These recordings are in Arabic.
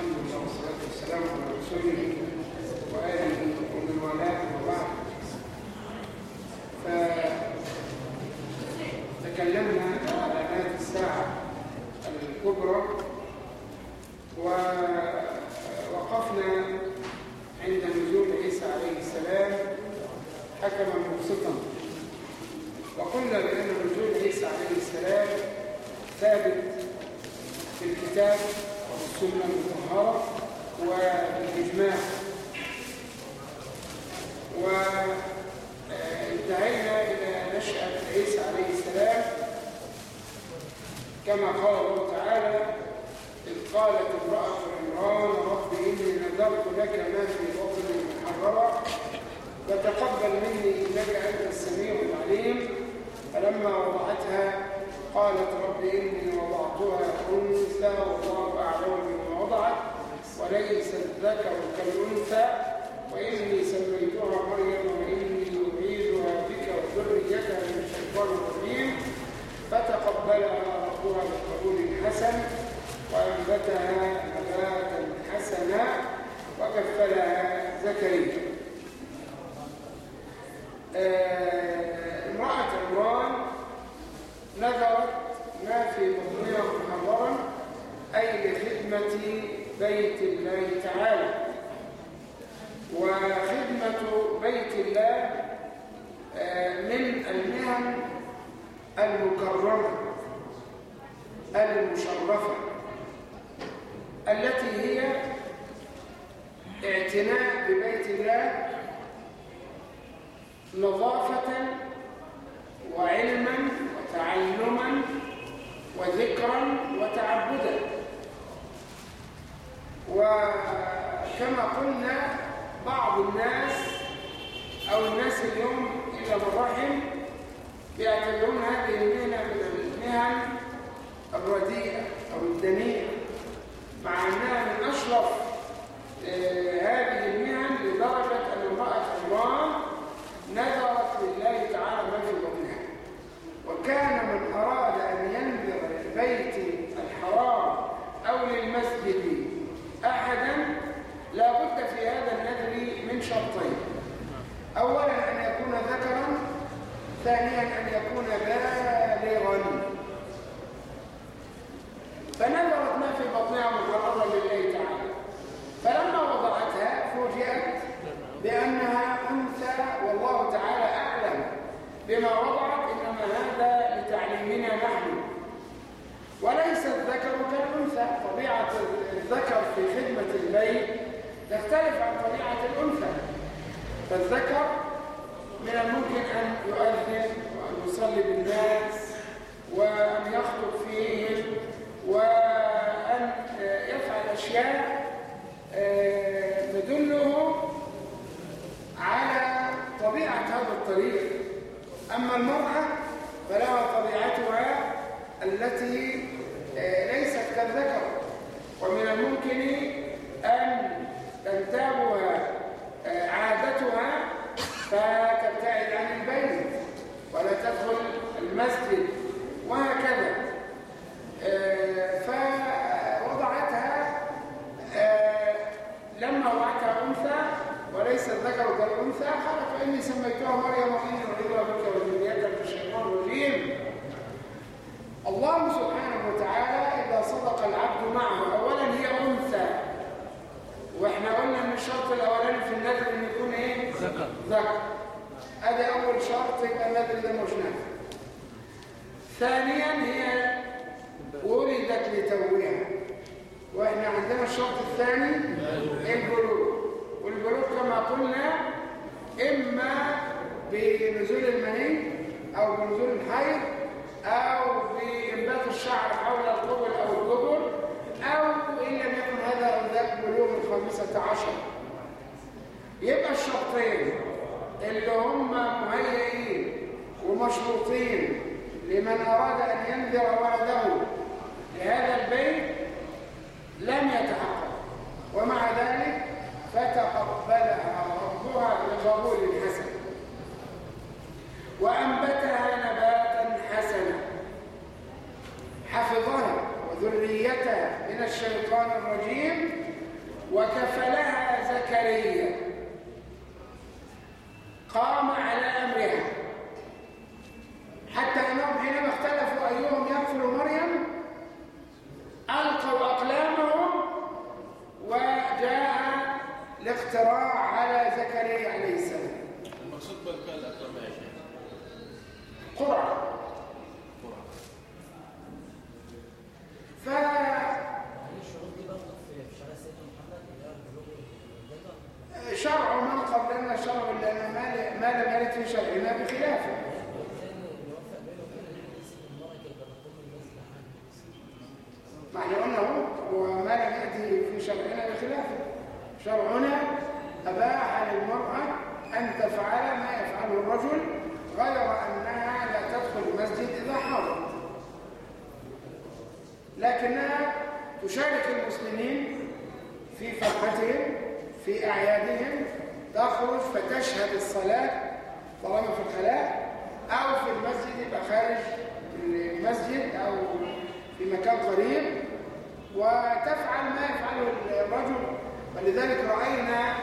الحمد لله والصلاة والسلام على رسوله وآله ومن والاه وبعد. فتكلمنا عن علامات الساعة الكبرى ووقفنا عند نزول عيسى عليه السلام حكما مبسطا وقلنا بأن نزول عيسى عليه السلام ثابت في الكتاب والسنة. المطهرة والإجماع. وانتهينا إلى نشأة عيسى عليه السلام. كما قال الله تعالى إذ قالت امرأة عمران رب إني نذرت لك ما في بطني محررا فتقبل مني إنك أنت السميع العليم. فلما وضعتها قالت رب إني وضعتها أنثى والله أعلم وضعت وليس الذكر كالأنثى وإني سميتها مريم وإني أعيذها بك وذريتها من الشيطان الرجيم. فتقبلها ربها بقبول حسن وأنبتها نباتا حسنا وكفلها زكريا. امرأة عمران نذرت ما في بطنها محررا أي لخدمة بيت الله تعالى. وخدمة بيت الله من المهن المكرمة المشرفة التي هي اعتناء ببيت الله نظافة وعلما وتعلما وذكرا وكما قلنا بعض الناس أو الناس اليوم إلى مراحل يعتبرون هذه المهنة من المهن الرديئة أو الدنيئة. مع أنها من أشرف هذه المهن لدرجة أن امرأة عمران نذرت لله تعالى ما في بطنها. وكان من أراد أن ينذر للبيت الحرام أو للمسجد أحدا لا بد في هذا شرطين. أولا أن يكون ذكرا ثانيا أن يكون بالغا. فنذرت ما في بطنها مجردا لله تعالى. فلما وضعتها فوجئت بأنها أنثى والله تعالى أعلم بما وضعت إنما هذا لتعليمنا نحن. وليس الذكر كالأنثى طبيعة الذكر في خدمة البيت تختلف عن طبيعة الأنثى. فالذكر من الممكن أن يؤذن وأن يصلي بالناس وأن يخطب فيهم وأن يفعل أشياء تدله على طبيعة هذا الطريق. أما المرأة فلها طبيعتها التي ليست كالذكر. ومن الممكن أن تنتابها عادتها فتبتعد عن البيت ولا تدخل المسجد وهكذا. فوضعتها لما وضعتها أنثى وليس الذكر كالأنثى قال فإني سميتها مريم وإني أعيذها بك وذريتها من الشيطان الرجيم. الله سبحانه وتعالى إذا صدق العبد معه أولا هي أنثى وإحنا قلنا أن الشرط الأولاني في النذر أن يكون إيه؟ ذكر. ذكر. هذا أول شرط يبقى النذر ده مش نافع ثانيا هي ولدت لتوها وإحنا عندنا الشرط الثاني البلوغ. والبلوغ كما قلنا إما بنزول المني أو بنزول الحيض أو بإنبات الشعر حول القبل أو القبل أو إن لم يكن هذا أو ذاك بلوغ الخامسة عشر. يبقى الشرطين اللي هم مهيئين ومشروطين لمن أراد أن ينذر ولده لهذا البيت لم يتحقق. ومع ذلك فتقبلها ربها بقبول حسن. وأنبتها نباتا حسنا. حفظها وذريتها من الشيطان الرجيم وكفلها زكريا. قام على أمرها. حتى أنهم حينما اختلفوا أيهم يكفل مريم ألقوا أقلامهم وجاء الاقتراع على زكريا عليه السلام. المقصود بالكال الأقلام يا شيخ. قرعة. ف شرع من قبلنا شرع لنا ما لم يرد في شرعنا بخلافه ما إحنا قلنا اهو وما لم يأتي في شرعنا بخلافه. شرعنا أباح للمرأة أن تفعل ما يفعله الرجل غير أنها لا تدخل المسجد إذا حضرت. لكنها تشارك المسلمين في فرحتهم في أعيادهم تخرج فتشهد الصلاة طالما في الخلاء أو في المسجد يبقى خارج المسجد أو في مكان قريب. وتفعل ما يفعله الرجل. ولذلك رأينا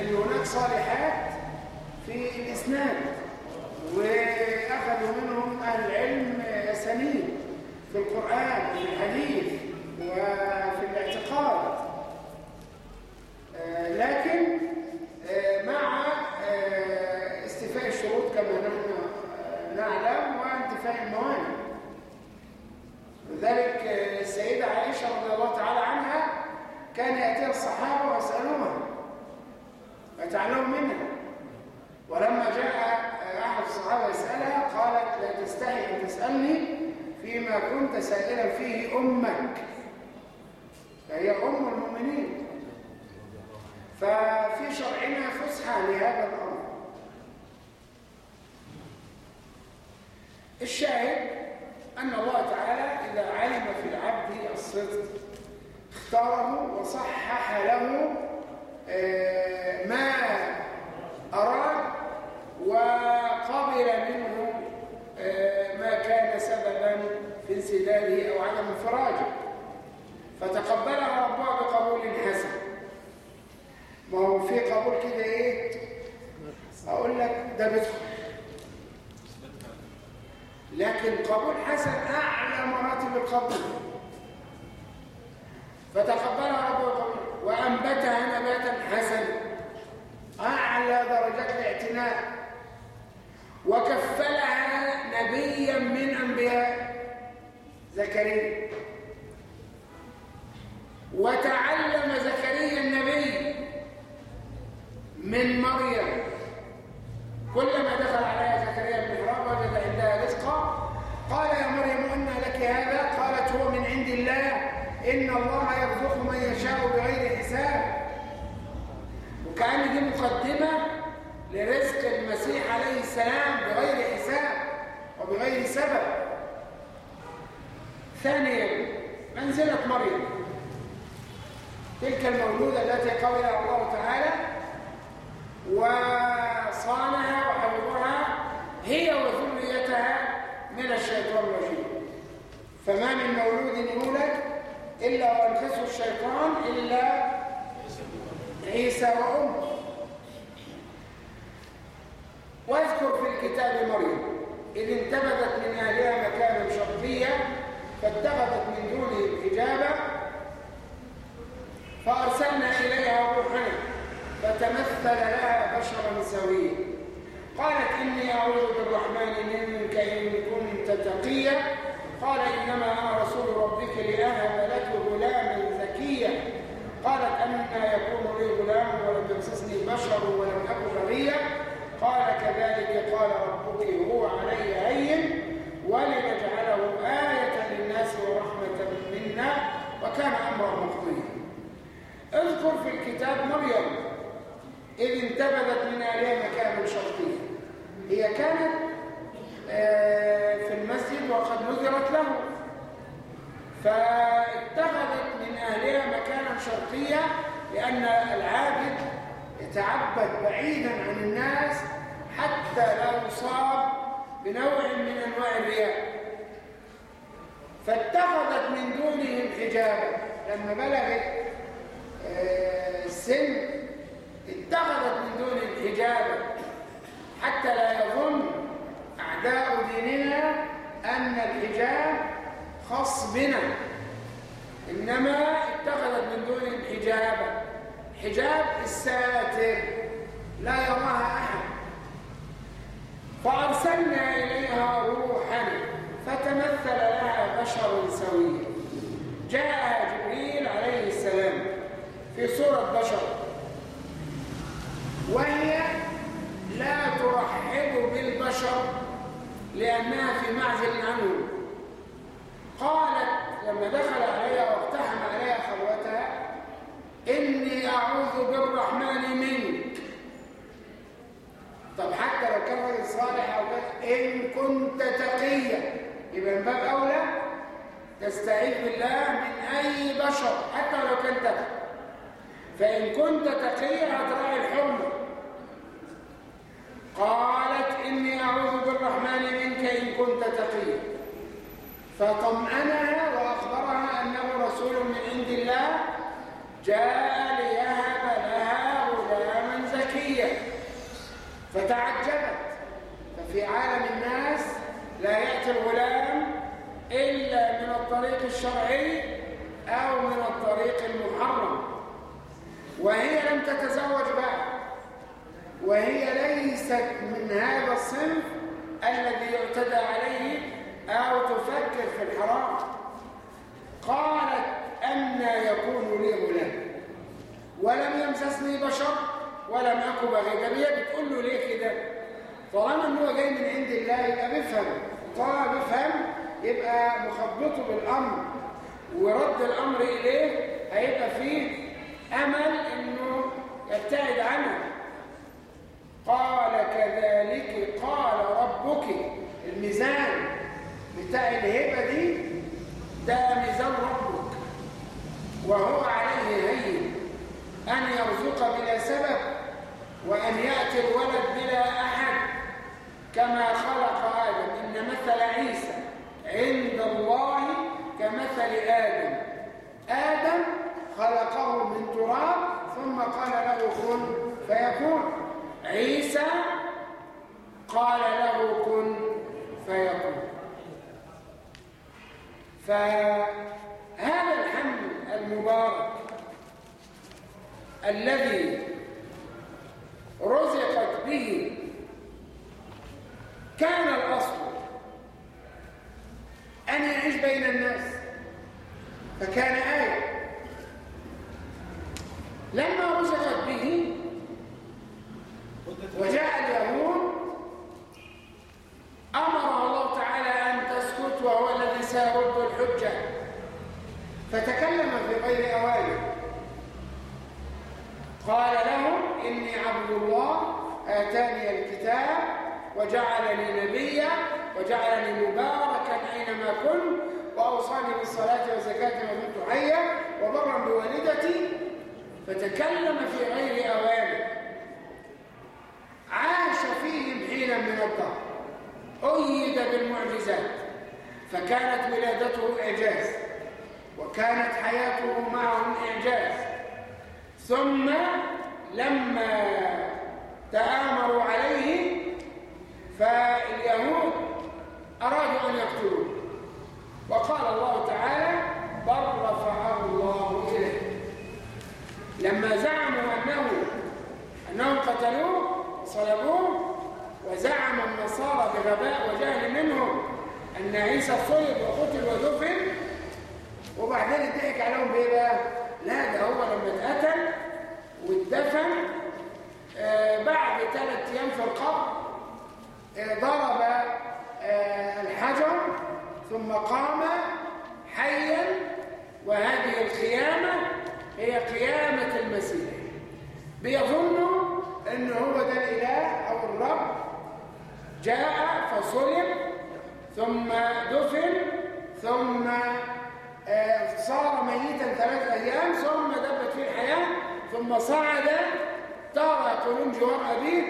أن هناك صالحات في الإسناد وأخذوا منهم أهل العلم سنين في القرآن وفي الحديث وفي الاعتقاد. لكن آه، مع آه، استيفاء الشروط كما نحن آه، نعلم وانتفاء الموانع لذلك السيدة عائشة رضي الله تعالى عنها كان يأتيها الصحابة ويسألوها ويتعلموا منها. ولما جاء أحد الصحابة يسألها قالت لا تستحي أن تسألني فيما كنت سائلا فيه أمك فهي أم المؤمنين. ففي شرعنا فسحة لهذا الأمر. الشاهد أن الله تعالى إذا علم في العبد الصدق اختاره وصحح له آه، ما أراد وقبل منه آه، ما كان سببا في انسداده أو عدم انفراجه فتقبلها ربها بقبول حسن. ما هو في قبول كده إيه؟ أقول لك ده بيدخل. لكن قبول حسن أعلى مراتب القبول. فتقبلها ربه وأنبتها نباتا حسنا أعلى درجات الاعتناء. وكفلها نبيا من أنبياء زكريا. وتعلم زكريا النبي من مريم كلما دخل عليها زكريا المحراب وجد عندها رزقا قال يا مريم أن لك هذا قالت هو من عند الله إن الله يرزق من يشاء بغير حساب وكأن دي مقدمة لرزق المسيح عليه السلام بغير حساب وبغير سبب ثانيا منزلة مريم المولودة التي قولها الله تعالى وصانها وحفظها هي وذريتها من الشيطان الرجيم. فما من مولود يولد إلا وينقصه الشيطان إلا عيسى وأمه. واذكر في الكتاب مريم إذ انتبذت من أهلها مكانا شرقيا فاتخذت من دونهم حجابا فأرسلنا إليها روحنا فتمثل لها بشرا سويا. قالت إني أعوذ بالرحمن منك إن كنت تقيا. قال إنما أنا رسول ربك لأهب لك غلاما زكيا. قالت أنا يكون لي غلام ولم يمسسني بشر ولم أكن بغيا. قال كذلك قال ربك هو علي هين. ولنجعله آية للناس ورحمة منا. وكان أمرا مقضيا. اذكر في الكتاب مريم إذ انتبذت من آلهة مكانا شرقيا هي كانت آه، في المسجد وقد نذرت له. فاتخذت من أهلها مكانا شرقيا لأن العابد يتعبد بعيدا عن الناس حتى لا يصاب بنوع من أنواع الرياء. فاتخذت من دونهم حجابا. لما بلغت السن اتخذت من دون الإجابة حتى لا يظن أعداء ديننا أن الحجاب خاص بنا. إنما اتخذت من دون الحجابة حجاب الساتر. لا يراها أحد. فأرسلنا إليها روحاً فتمثل لها بشر سوي جاء جبريل عليه السلام. في صورة بشر. وهي لا ترحب بالبشر لأنها في معزل عنه. قالت لما دخل عليها واقتحم عليها خلوتها إني أعوذ بالرحمن منك. طب حتى لو كان راجل صالح أو كده إن كنت تقيا يبقى من باب أولى تستعيذ بالله من أي بشر حتى لو كان تقي. فإن كنت تقيا هتراعي الحرمة قالت إني أعوذ بالرحمن منك إن كنت تقيا. فطمأنها وأخبرها أنه رسول من عند الله جاء ليهب لها غلاما زكيا. فتعجبت. ففي عالم الناس لا يأتي الغلام إلا من الطريق الشرعي أو من الطريق المحرم. وهي لم تتزوج بعد. وهي ليست من هذا الصنف الذي يعتدى عليه أو تفكر في الحرام. قالت أن يكون لي غلام ولم يمسسني بشر ولم أكو بغيدا هي بتقول له ليه كده؟ طالما إن هو جاي من عند الله يبقى بيفهم. طالما بيفهم يبقى مخبطه بالأمر. ورد الأمر إليه هيبقى فيه أمل إنه يبتعد عنه. قال كذلك قال ربك. الميزان بتاع الهبة دي ده ميزان ربك. وهو عليه هين. أن يرزق بلا سبب وأن يأتي الولد بلا أحد. كما خلق آدم. إن مثل عيسى عند الله كمثل آدم. آدم خلقه من تراب ثم قال له كن. فيكون عيسى؟ قال له كن. فيكون فهذا الحمل المبارك الذي رزقت به كان الأصل أن يعيش بين الناس. فكان آية لما رزقت به وجاء اليهود أمر الله تعالى أن تسكت وهو الذي سيرد الحجة. فتكلم في غير أوانه قال لهم إني عبد الله آتاني الكتاب وجعلني نبيا وجعلني مباركا أينما كنت وأوصاني بالصلاة والزكاة ما دمت حيا وبرا بوالدتي فتكلم في غير أوانه عاش فيهم حينا من الدهر أيد بالمعجزات. فكانت ولادته إعجاز. وكانت حياته معهم إعجاز. ثم لما تآمروا عليه فاليهود أرادوا أن يقتلوه. وقال الله تعالى بل رفعه الله لما زعموا أنه أنهم قتلوه صلبوه وزعم النصارى بغباء وجهل منهم أن عيسى صلب وقتل ودفن. وبعدين اتضحك عليهم بإيه بقى؟ لا ده هو لما اتقتل واتدفن. آه بعد ثلاث أيام في القبر آه ضرب آه الحجر ثم قام حيا. وهذه القيامة هي قيامة المسيح. بيظنوا إن هو ده الإله أو الرب جاء فصلب ثم دفن ثم آه صار ميتا ثلاث أيام ثم دبت فيه الحياة ثم صعد ترى يقولون جوار ابيه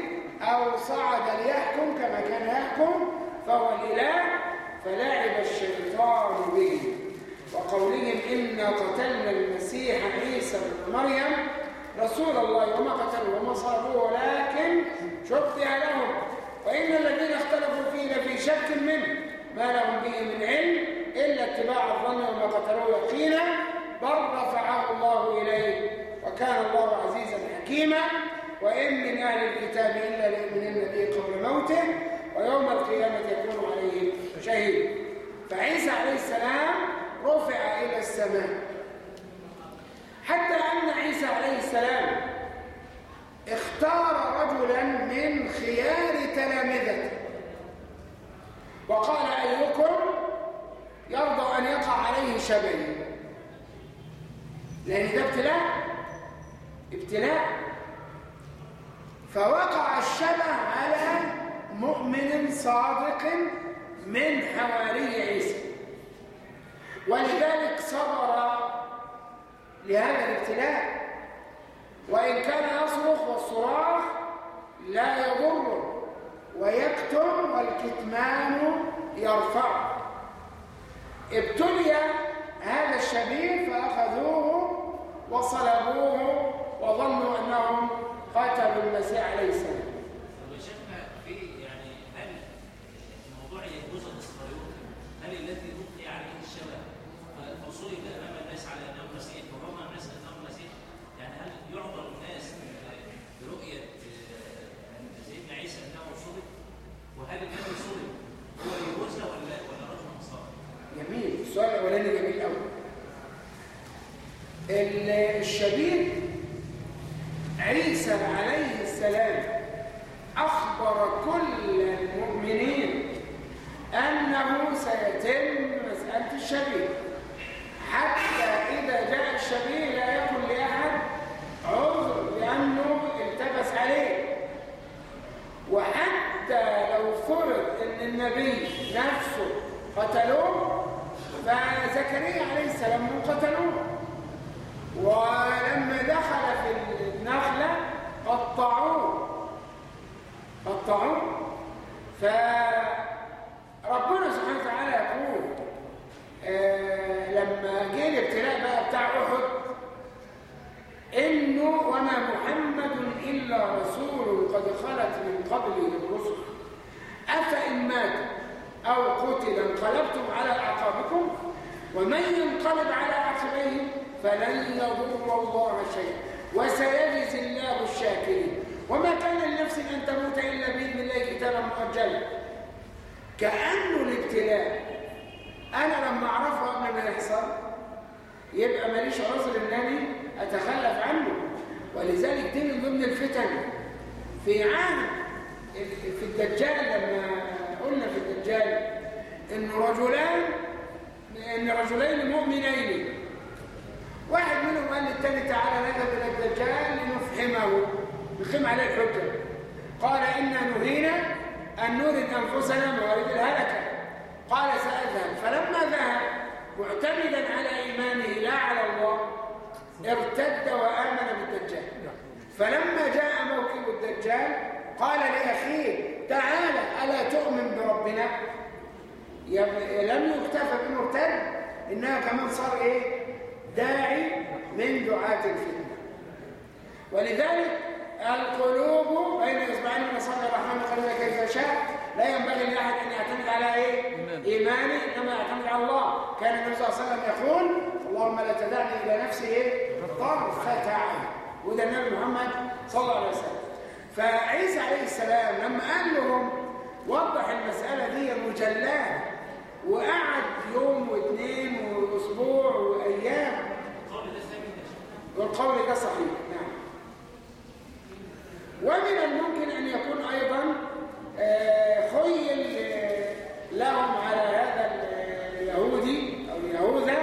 أو صعد ليحكم كما كان يحكم فهو الإله فلعب الشيطان به. وقولهم انا قتلنا المسيح عيسى بن مريم رسول الله وما قتلوه وما صابوه ولكن شبه لهم. وإن الذين اختلفوا فيه لفي شك منه ما لهم به من علم إلا اتباع الظن وما قتلوه يقينا بل رفعه الله إليه وكان الله عزيزا حكيما. وإن من أهل الكتاب إلا ليؤمنن به قبل موته ويوم القيامة يكون عليهم شهيد. فعيسى عليه السلام رفع إلى السماء. حتى أن عيسى عليه السلام اختار رجلا من خيار تلامذته. وقال أيكم يرضى أن يقع عليه شبه لأن ده ابتلاء. ابتلاء. فوقع الشبه على مؤمن صادق من حواري عيسى. ولذلك صبر لهذا الابتلاء. وإن كان يصرخ والصراخ لا يضره ويكتم والكتمان يرفع. ابتلي هذا الشبيه فأخذوه وصلبوه وظنوا أنهم قتلوا المسيح عليه السلام. شفنا في يعني هل الموضوع يجوز الاسرائيلي هل الذي بقي عليه الشبه فصلب إمام الناس على إنه مسيح ورمى الناس إنه مسيح. يعني هل يعذر الناس برؤية آه، سيدنا عيسى إنه صلب وهل الذي صلب هو يهوذا ولا ولا رجل نصارى؟ جميل. السؤال الأولاني جميل قوي الشبيه عيسى عليه السلام أخبر كل المؤمنين أنه سيتم مسألة الشبيه حتى إذا جاء الشبيه لا يكن لأحد عذر لأنه التبس عليه. وحتى لو فرض إن النبي نفسه قتلوه فزكريا عليه السلام قتلوه. ولما دخل في النخلة قطعوه. قطعوه. فربنا سبحانه وتعالى يقول لما جه الابتلاء بقى بتاع أحد إنه وما محمد إلا رسول قد خلت من قبله الرسل. أفإن مات أو قتل انقلبتم على أعقابكم ومن ينقلب على عقبيه فلن يضر الله شيئا. وسيجزي الله الشاكرين. وما كان لنفس أن تموت إلا بإذن الله كتابا مؤجلا. كأنه الابتلاء أنا لما أعرفه قبل ما يحصل يبقى ماليش عذر إنني أتخلف عنه. ولذلك دي من ضمن الفتن. في عهد في الدجال لما قلنا في الدجال إن رجلان إن رجلين مؤمنين. واحد منهم قال للتاني تعالى نذهب إلى الدجال لنفهمه. نقيم عليه الحجة. قال إنا نهينا أن نورد أنفسنا موارد الهلكة. قال سأذهب. فلما ذهب معتمدا على إيمانه لا على الله ارتد وآمن بالدجال. فلما جاء موكب الدجال قال لأخيه تعالى ألا تؤمن بربنا؟ لم يكتفى بمرتد. إنها كمان صار إيه؟ داعي من دعاة الفتنة. ولذلك القلوب بين إصبعين من أصابع الرحمن قلبها كيف شاء لا ينبغي لأحد أن يعتمد على إيه؟ إيماني إنما يعتمد على الله. كان النبي صلى الله عليه وسلم يقول اللهم لا تدعني إلى نفسي إيه؟ طرفة عين وده النبي محمد صلى الله عليه وسلم. فعيسى عليه السلام لما قال لهم وضح المسألة دي مجلاه وقعد يوم واثنين وأسبوع وأيام. والقول ده صحيح نعم. ومن الممكن أن يكون أيضا خيل آه، لهم على هذا اليهودي أو اليهوذا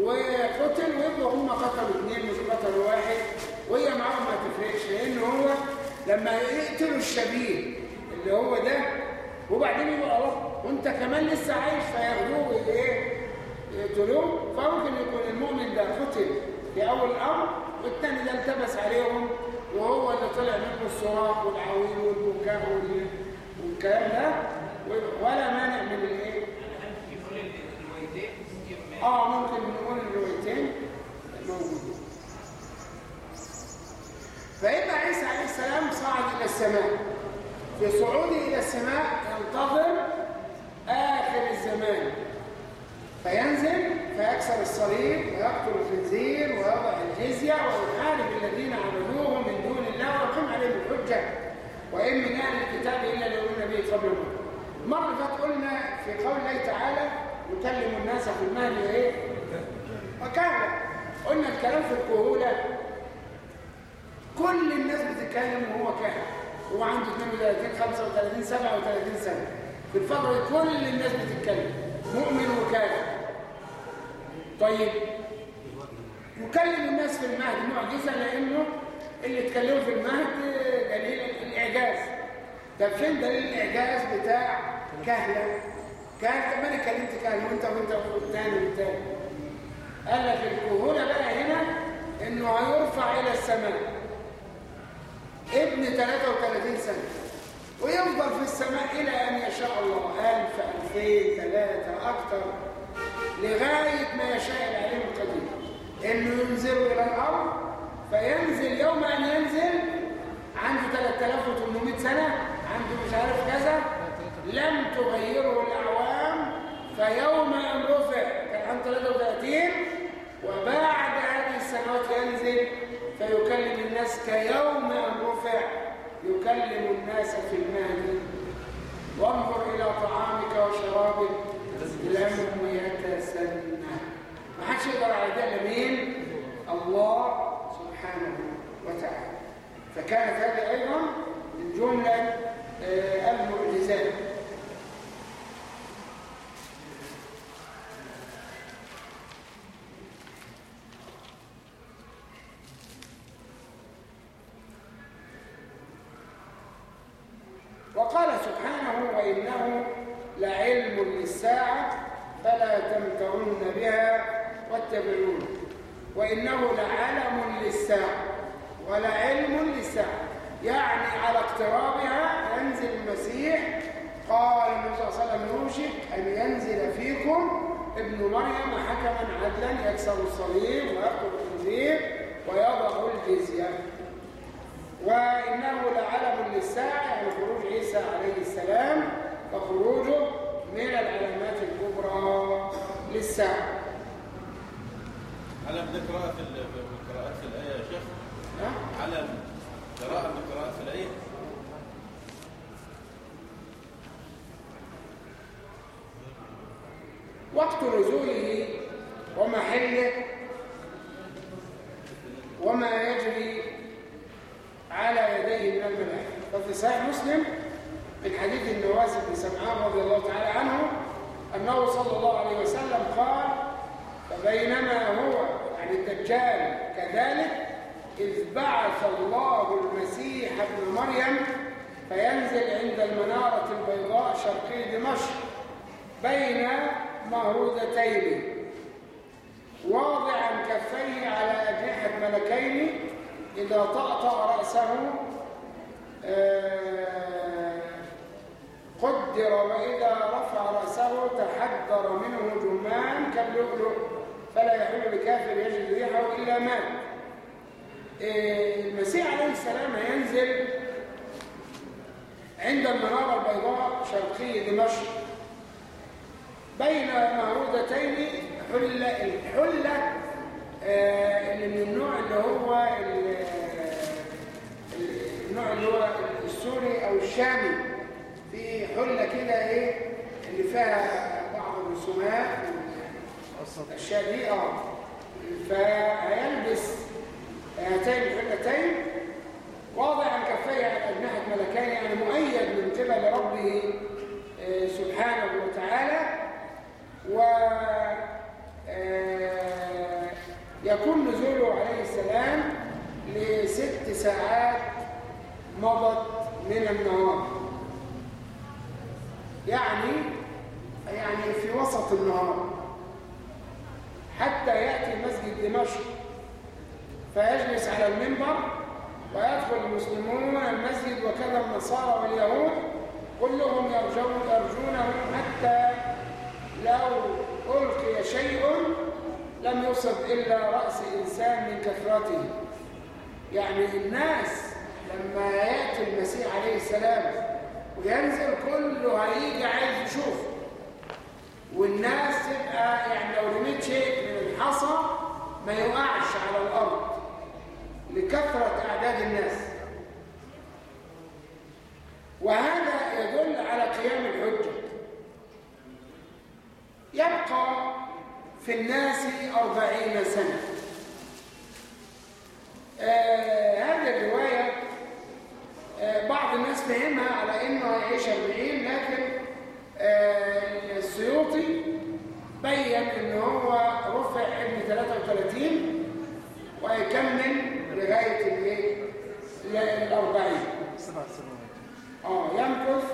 وقتل ويبقوا هم قتلوا اثنين مش قتلوا واحد وهي معاهم ما تفرقش لأن هو لما يقتلوا الشبيه اللي هو ده وبعدين يقول الله وأنت كمان لسه عايش فياخدوه إيه يقتلوه فممكن يكون المؤمن ده قتل في أول الأمر والثاني ده التبس عليهم وهو اللي طلع منه الصراخ والعويل والبكاء وال- والكلام ده ولا مانع من الإيه؟ آه ممكن نقول الروايتين موجودين. فإن عيسى عليه السلام صعد إلى السماء. في صعوده إلى السماء ينتظر آخر الزمان. فينزل فيكسر الصليب ويقتل الخنزير ويضع الجزية ويحارب الذين دون عليهم الحجة وإن من أهل الكتاب إلا ليؤمن به قبل الموت مرة فاتت قلنا في قول الله تعالى يكلم الناس في المهد وإيه؟ وكهلا قلنا الكلام في الكهولة. كل الناس بتتكلم وهو كاهن. هو عنده 32 35 37 سنة. في الفترة دي كل الناس بتتكلم. مؤمن وكافر طيب. يكلم الناس في المهد معجزة لأنه اللي اتكلموا في المهد دليل الإعجاز. طب فين دليل الإعجاز بتاع كهلة كهلة طب ما أنا كلمت كهلة وأنت وأنت والتاني والتاني قال لك الكهولة بقى هنا إنه هيرفع إلى السماء ابن 33 سنة ويفضل في السماء إلى أن يشاء الله ألف ألفين ثلاثة أكثر لغاية ما يشاء العليم القدير. إنه ينزل إلى الأرض فينزل يوم أن ينزل عنده 3800 سنة عنده مش عارف كذا لم تغيره الأعوام فيوم أن رفع كان عنده 33 وبعد هذه السنوات ينزل فيكلم الناس كيوم أن رفع يكلم الناس في المهد. وانظر إلى طعامك وشرابك لم يتسنى ما حدش يقدر على ده إلا مين؟ الله. سبحانه وتعالى فكانت هذه أيضا من جملة آه، المعجزات. وقال سبحانه وإنه لعلم للساعة فلا تمتعن بها واتبعون وإنه لعلم للساعة ولعلم للساعة. يعني على اقترابها ينزل المسيح. قال النبي صلى الله عليه وسلم يوشك أن ينزل فيكم ابن مريم حكما عدلا يكسر الصليب ويقتل الخنزير ويضع الجزية. وإنه لعلم للساعة يعني خروج عيسى عليه السلام وخروجه من العلامات الكبرى للساعة. علم ده قراءة القراءات في الآية يا شيخ؟ علم قراءة من قراءات الآية؟ وقت نزوله ومحله وما يجري على يديه من الملائكة. ففي صحيح مسلم من حديث النواس بن سمعان رضي الله تعالى عنه أنه صلى الله عليه وسلم قال فبينما هو يعني الدجال كذلك إذ بعث الله المسيح ابن مريم فينزل عند المنارة البيضاء شرقي دمشق بين مهرودتين. واضعا كفيه على أجنحة ملكين إذا طأطأ رأسه آه، قدر وإذا رفع رأسه تحدر منه جمان كاللؤلؤ. فلا يحل بكافر يجد ريحه إلا مات. آه، المسيح عليه السلام ينزل عند المنارة البيضاء شرقي دمشق. بين مهرودتين حلة الحلة آه، اللي من النوع اللي هو ال- ال- النوع اللي هو السوري أو الشامي. في حلة كده إيه اللي فيها بعض الرسومات. دي آه. فهيلبس هاتين الحلتين واضعا كفيه على اجنحه ملكين يعني مؤيد من قبل ربه آه، سبحانه وتعالى. و آه، يكون نزوله عليه السلام لست ساعات مضت من النهار. يعني يعني في وسط النهار. حتى يأتي مسجد دمشق. فيجلس على المنبر ويدخل المسلمون المسجد وكذا النصارى واليهود كلهم يرجون يرجونه حتى لو ألقي شيء لم يصب إلا رأس إنسان من كثرته. يعني الناس لما يأتي المسيح عليه السلام وينزل كله هيجي عايز يشوف. والناس تبقى يعني لو رميت شيء من الحصى ما يقعش على الأرض لكثرة أعداد الناس. وهذا يدل على قيام الحجة. يبقى في الناس أربعين سنة. آه هذه الرواية آه بعض الناس فهمها على إنه هيعيش 40 لكن آه السيوطي بين إن هو رفع ابن 33 ويكمل لغايه الإيه؟ ال 40 سبع سنوات آه يمكث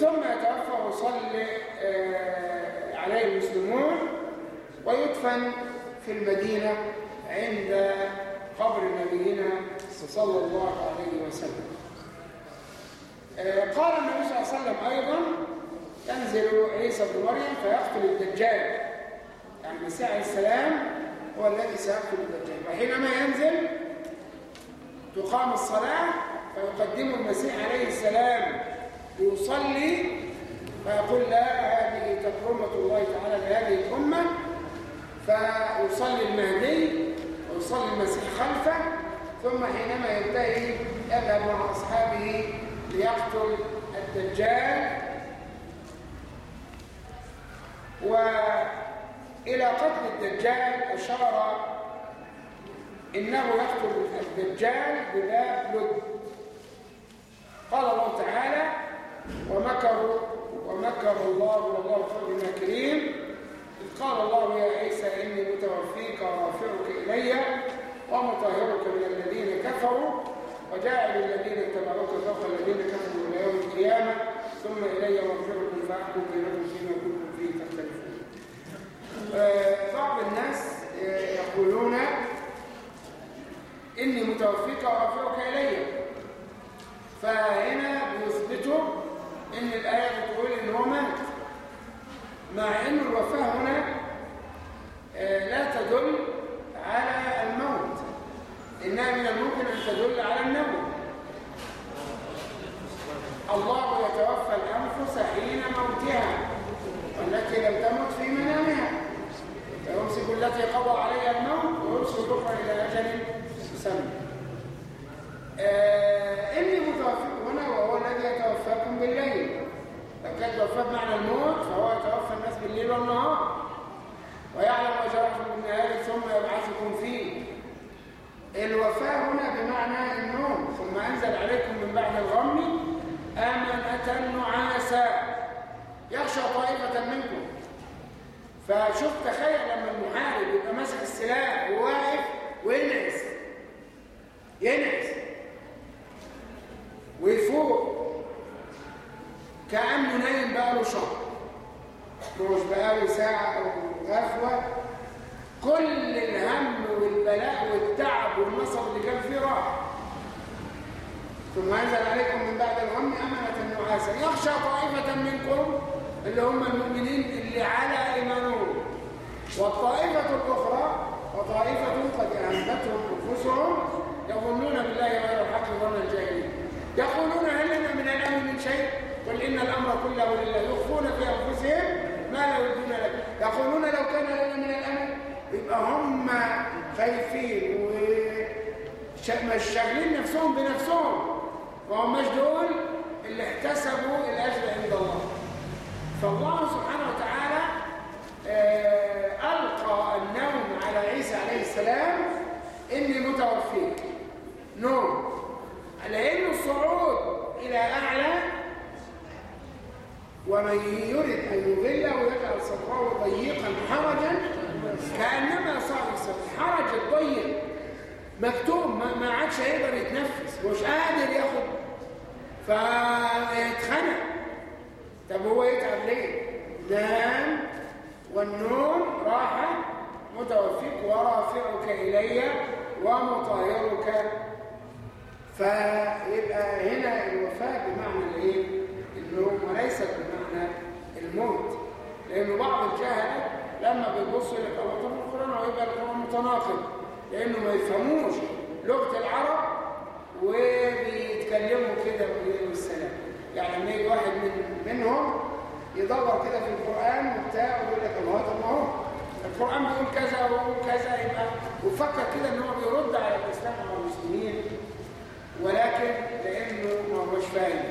ثم يتوفى ويصلي آه عليه المسلمون ويدفن في المدينة عند قبر نبينا صلى الله عليه وسلم. قال النبي صلى الله عليه وسلم أيضا ينزل عيسى بن مريم فيقتل الدجال. يعني المسيح عليه السلام هو الذي سيقتل الدجال. وحينما ينزل تقام الصلاة فيقدم المسيح عليه السلام ليصلي فيقول لا هذه تكرمة الله تعالى لهذه الأمة. فيصلي المهدي ويصلي المسيح خلفه. ثم حينما ينتهي يذهب مع أصحابه ليقتل الدجال. وإلى قتل الدجال أشار إنه يقتل الدجال بباب لد قال الله تعالى ومكروا ومكر الله والله خير الماكرين إذ قال الله يا عيسى إني متوفيك ورافعك إلي ومطهرك من الذين كفروا وجاعل الذين اتبعوك فوق الذين كفروا إلى يوم القيامة ثم إلي مرجعكم فأحكم بينكم فيما كنتم. بعض الناس يقولون إني متوفيك ورافعك إلي. فهنا بيثبتوا إن الآية بتقول إن هو مات. مع إن الوفاة هنا لا تدل على الموت. إنها من الممكن أن تدل على النوم. الله يتوفى الأنفس حين موتها. والتي لم تمت في منامها. التي قضى عليها الموت ويرسل الأخرى إلى أجل مسمى آه إني متوفيكم هنا وهو الذي يتوفاكم بالليل. لو كان توفى بمعنى الموت فهو يتوفى الناس بالليل والنهار. ويعلم أجركم بالنهار ثم يبعثكم فيه. الوفاة هنا بمعنى النوم ثم أنزل عليكم من بعد الغم أمنة نعاسا. يخشى طائفة منكم. فشوف تخيل لما المحارب يبقى ماسك السلاح وواقف وينعس. ينعس. ويفوق. كأنه نايم بقاله شهر. مش بقاله ساعة أو غفوة. كل الهم والبلاء والتعب والنصب اللي كان فيه راح. ثم أنزل عليكم من بعد الغم أمنة نعاسا يخشى طائفة منكم اللي هم المؤمنين اللي على إيمانهم. والطائفة الأخرى وطائفة قد أهمتهم أنفسهم يظنون بالله غير الحق ظن الجاهلين يقولون هل لنا من الأمر من شيء؟ قل إن الأمر كله لله. يخفون في أنفسهم ما لا يردون لك. يقولون لو كان لنا من الأمر يبقى هم خايفين ومش شاغلين نفسهم بنفسهم. وهم مش دول اللي احتسبوا الأجر عند الله. فالله سبحانه وتعالى ألقى النوم على عيسى عليه السلام إني متوفيك. نوم. لأنه الصعود إلى أعلى ومن يرد أن يضله ويجعل صدره ضيقا حرجا كأنما صار الحرج الضيق مكتوم ما عادش هيقدر يتنفس مش قادر ياخد فيتخنق. طب هو يتعب ليه؟ نام والنوم راحة متوفيك ورافعك إلي ومطهرك فيبقى هنا الوفاه بمعنى الايه النوم وليست بمعنى الموت. لأنه بعض الجهله لما بيبص لك الله طب القران هو يبقى القران متناقض لأنه ما يفهموش لغة العرب وبيتكلموا كده بالسلام يعني لما يجي واحد من منهم يدور كده في القرآن وبتاع ويقول لك الله طب ما هو القرآن بيقول كذا ويقول كذا يبقى وفكر كده إن هو بيرد على الإسلام والمسلمين ولكن لأنه ما هوش فاهم.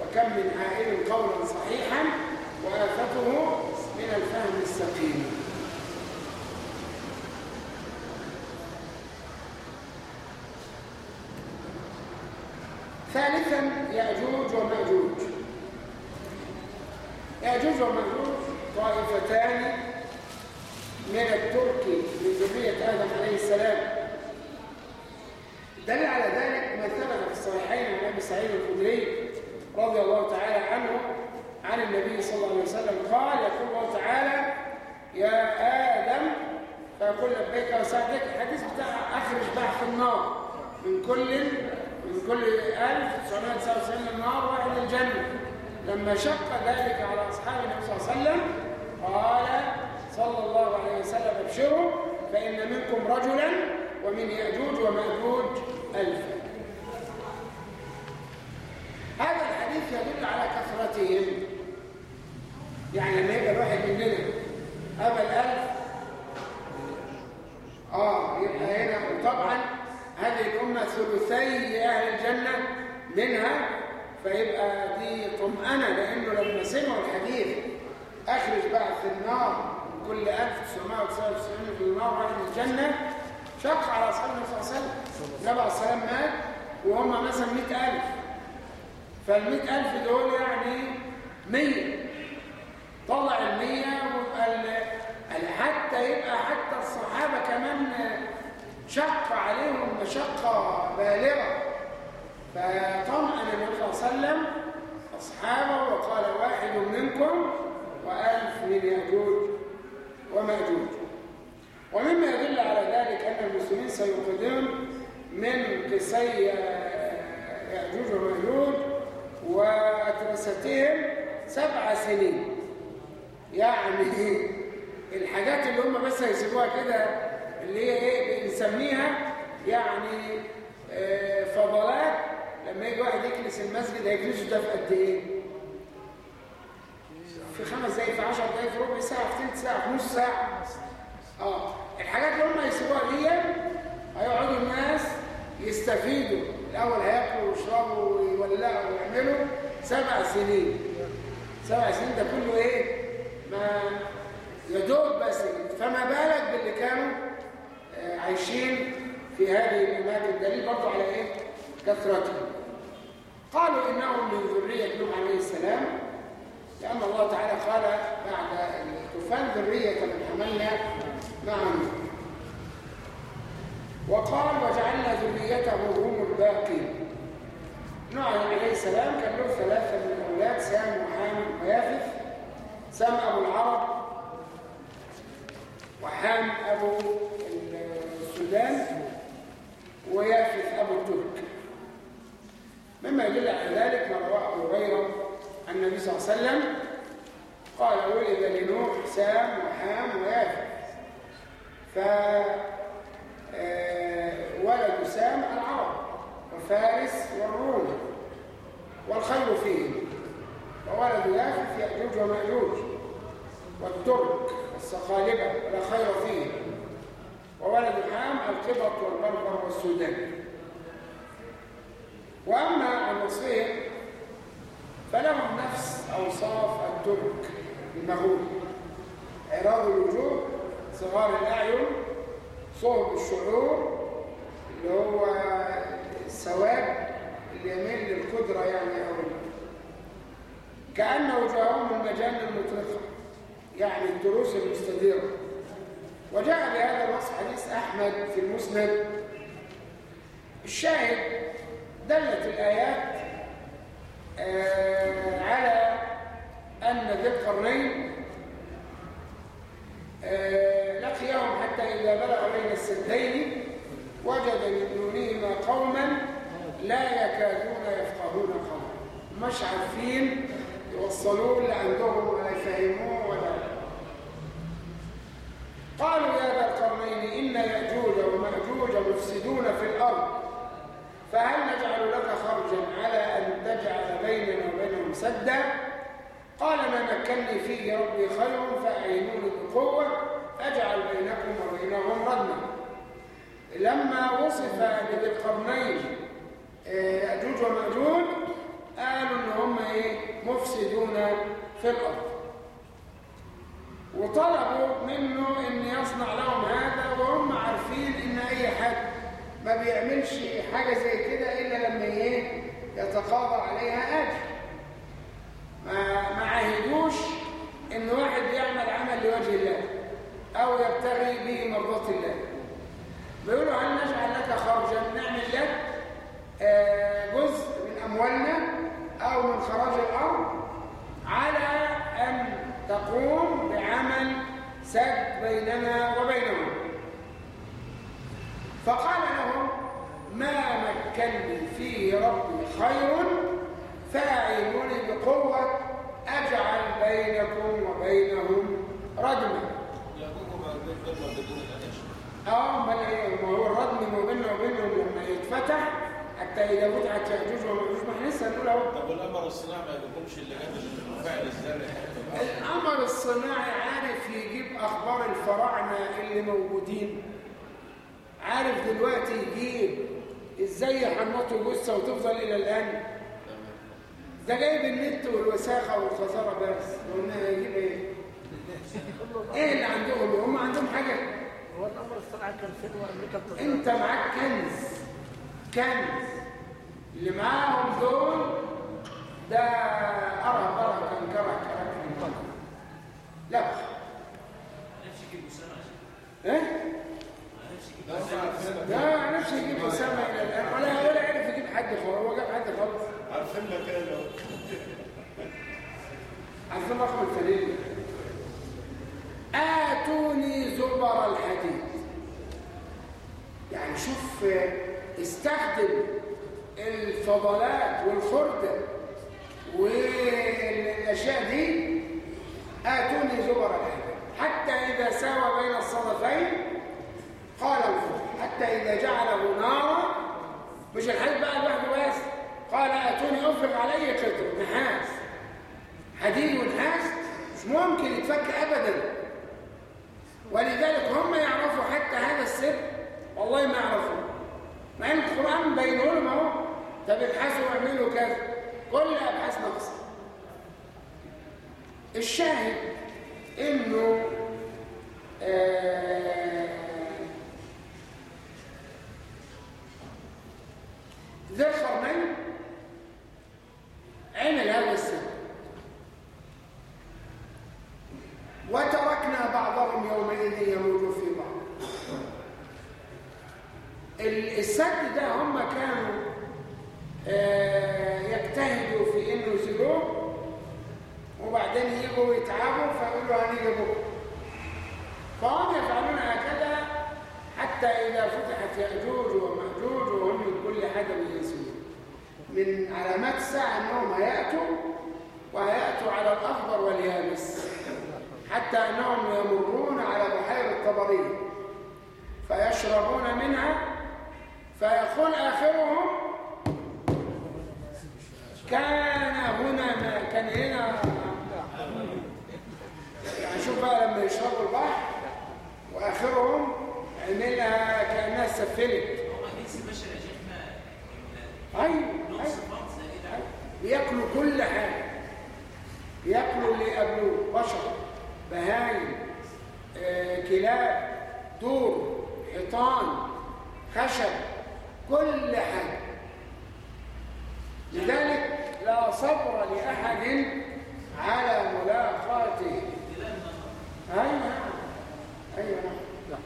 وكم من عائل قولا صحيحا وآفته من الفهم السقيم. ثالثا يأجوج ومأجوج. يأجوج ومأجوج طائفتان من الترك من ذرية آدم عليه السلام. دل على ذلك ما ثبت في الصحيحين عن أبي سعيد الخدري رضي الله تعالى عنه عن النبي صلى الله عليه وسلم قال يقول الله تعالى يا آدم فيقول لبيك وسعدك الحديث بتاع أخرج بعث النار. من كل من كل 1999 النار واحد الجنة لما شق ذلك على أصحاب النبي صلى الله عليه وسلم قال صلى الله عليه وسلم ابشروا فإن منكم رجلا ومن يأجوج ومأجوج ألفا هذا الحديث يدل على كثرتهم. يعني لما يبقى الواحد مننا أبا الألف آه يبقى هنا وطبعا هذه الأمة ثلثي أهل الجنة منها فيبقى دي طمأنة لأنه لما سمعوا الحديث أخرج بعد في النار كل 1999 في النار من الجنة شق على أصحاب النبي صلى الله عليه وسلم. النبي عليه السلام مات وهم مثلا 100000 فال 100000 دول يعني 100 طلع ال 100 ويبقى ال- حتى يبقى حتى الصحابة كمان شق عليهم مشقة بالغة. فطمأن النبي صلى الله عليه وسلم أصحابه وقال واحد منكم وألف من يأجوج ومأجوج ومما يدل على ذلك أن المسلمين سيقدمون من قسي يأجوج ومأجوج وأترستهم سبع سنين. يعني الحاجات اللي هم بس هيسيبوها كده اللي هي إيه بنسميها يعني آه، فضلات لما يجي واحد يكنس المسجد هيكنسه ده في قد إيه؟ في خمس دقايق في 10 دقايق في ربع ساعة في ثلث ساعة في نص ساعة آه الحاجات اللي هم يسيبوها دي هيقعدوا الناس يستفيدوا الأول هياكلوا ويشربوا ويولعوا ويعملوا سبع سنين سبع سنين ده كله إيه؟ ما يدوب بس فما بالك باللي كانوا آه، عايشين في هذه الأماكن دليل برضه على إيه؟ كثرتهم قالوا انهم من ذرية نوح عليه السلام لأن الله تعالى قال بعد الطوفان ذرية من حملنا مع نوح. وقال وجعلنا ذريته هم الباقين. نوح عليه السلام كان له ثلاثة من الأولاد سام وحام ويافث سام أبو العرب وحام أبو السودان ويافث أبو الترك مما يدل على ذلك ما رواه أبو هريرة عن النبي صلى الله عليه وسلم قال ولد لنوح سام وحام ويافث. ف آه، سام العرب وفارس والروم والخير فيهم. وولد يافث يأجوج ومأجوج والترك والصقالبة ولا خير فيهم. وولد حام القبط والبربر والسودان. وأما عن فلهم نفس أوصاف الترك المغول عراض الوجوه صغار الأعين صهب الشعور اللي هو السواد اللي يميل للقدرة يعني أو كأن وجوههم المجان المطلقة يعني الدروس المستديرة. وجاء بهذا الوصف حديث أحمد في المسند. الشاهد دلت الآيات على أن ذي القرنين آه لقيهم حتى إذا بلغ بين السدين وجد من دونهما قوما لا يكادون يفقهون قولا مش عارفين يوصلون اللي عندهم ولا يفهموه ولا قالوا يا ذا القرنين إن يأجوج ومأجوج مفسدون في الأرض. فهل نجعل لك خرجا على أن تجعل بيننا وبينهم سدا؟ قال ما مكنني فيه ربي خير فأعينوني بقوة أجعل بينكم وبينهم ردما لما وصف لذي القرنين آه، يأجوج ومأجوج قالوا إن هم إيه مفسدون في الأرض. وطلبوا منه إن يصنع لهم هذا وهم عارفين إن أي حد ما بيعملش حاجة زي كده إلا لما إيه؟ يتقاضى عليها أجر. ما ما عهدوش إن واحد يعمل عمل لوجه الله أو يبتغي به مرضات الله. بيقولوا هل نجعل لك خرجا؟ نعمل لك آه، جزء من أموالنا أو من خراج الأرض على أن تقوم بعمل سد بيننا وبينهم. فقال لهم ما مكنني فيه ربي خير فاعينوني بقوة أجعل بينكم وبينهم ردما. آه ما هو الردم ما بيننا وبينهم لما يتفتح حتى إذا فتحت ياجوج وماجوج ما إحنا لسه هنقول أهو. طب والقمر الصناعي ما يجيبهمش اللي جاب الفاعل الذري القمر الصناعي عارف يجيب أخبار الفراعنة اللي موجودين. عارف دلوقتي يجيب إزاي يحنطوا جثه وتفضل إلى الان ده جايب النت والوساخة والخسارة بس. قلنا هيجيب إيه؟ إيه اللي عندهم؟ هم عندهم حاجة. هو الأمر الصناعي كان فين وامريكا أنت معاك كنز. كنز. اللي معاهم دول ده أرى ارى كان كرة كرة. كان لا. نفسي يجيب اسامه يا شيخ إيه؟ لا نفسي يجيب اسامه إلى الآن. ولا ولا عرف يجيب حد خالص. هو جاب حد خالص. عارفين لك إيه لو؟ عارفين رقم الفليل آتوني زبر الحديد. يعني شوف استخدم الفضلات والخردة والأشياء دي صبر لأحد على ملاقاته. أيوة نعم. أيوة نعم.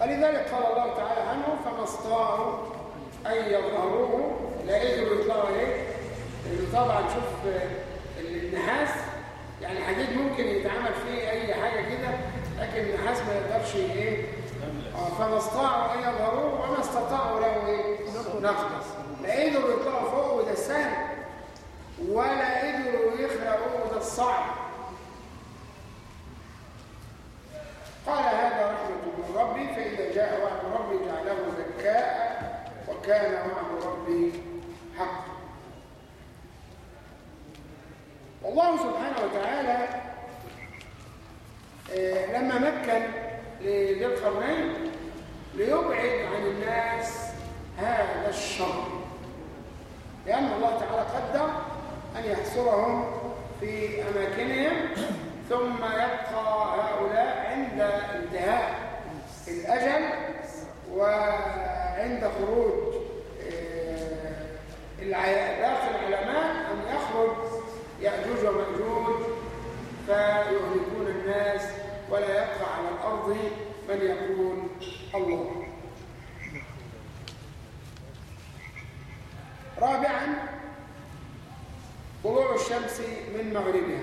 ولذلك قال الله تعالى عنه فما استطاعوا أن يظهروه لا قدروا يطلعوا عليه لأنه طبعا شوف آه، النحاس يعني الحديد ممكن يتعمل فيه أي حاجة كده لكن النحاس ما يقدرش إيه آه، فما استطاعوا أن يظهروه وما استطاعوا له إيه نقص لا قدروا يطلعوا فوق وده سهل ولا قدروا يخرقوه وده الصعب إذا جاء وعد ربي جعله زكاء وكان وعد ربي حقا والله سبحانه وتعالى آه، لما مكن لذي القرنين ليبعد عن الناس هذا الشر لأن الله تعالى قدر أن يحصرهم في أماكنهم ثم يبقى هؤلاء عند انتهاء الأجل وعند خروج آه، العي- باقي العلامات أن يخرج يأجوج ومأجوج فيهلكون الناس ولا يبقى على الأرض من يقول الله رابعا طلوع الشمس من مغربها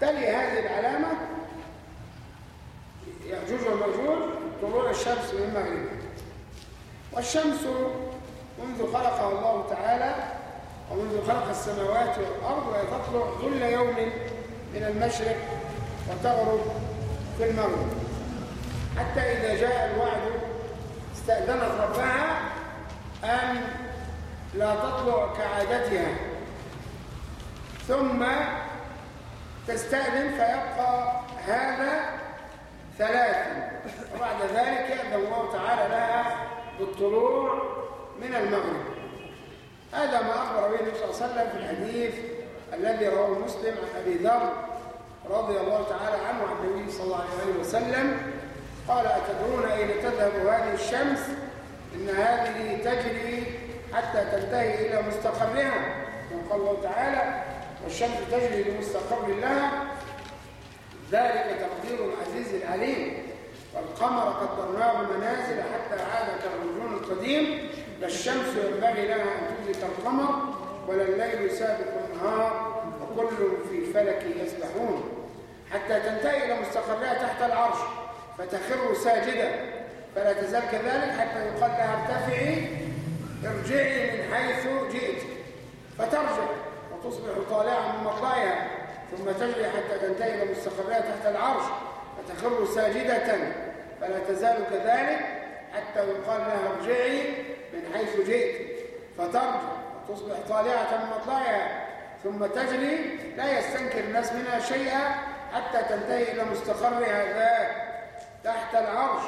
تلي هذه العلامة يأجوج ومأجوج طلوع الشمس من مغربها والشمس منذ خلقها الله تعالى ومنذ خلق السماوات والأرض وهي تطلع كل يوم من المشرق وتغرب في المغرب. حتى إذا جاء الوعد استأذنت ربها أن لا تطلع كعادتها. ثم تستأذن فيبقى هذا ثلاثا وبعد ذلك يأذن الله تعالى لها بالطلوع من المغرب. هذا ما أخبر به النبي صلى الله عليه وسلم في الحديث الذي رواه مسلم عن أبي ذر رضي الله تعالى عنه عن النبي صلى الله عليه وسلم. قال أتدرون أين تذهب هذه الشمس؟ إن هذه تجري حتى تنتهي إلى مستقرها. قال الله تعالى والشمس تجري لمستقر لها. ذلك تقدير العزيز العليم. والقمر قدرناه منازل حتى عاد كالرجون القديم لا الشمس ينبغي لها أن تدرك القمر ولا الليل سابق النهار وكل في فلك يسبحون. حتى تنتهي إلى مستقرها تحت العرش فتخر ساجدة. فلا تزال كذلك حتى يقال لها ارتفعي ارجعي من حيث جئت. فترجع وتصبح طالعا من مطلعها ثم تجري حتى تنتهي إلى مستقرها تحت العرش فتخر ساجدة. فلا تزال كذلك حتى يقال لها ارجعي من حيث جئت. فترجع وتصبح طالعة مطلعها ثم تجري لا يستنكر الناس منها شيئا حتى تنتهي إلى مستقرها ذاك تحت العرش.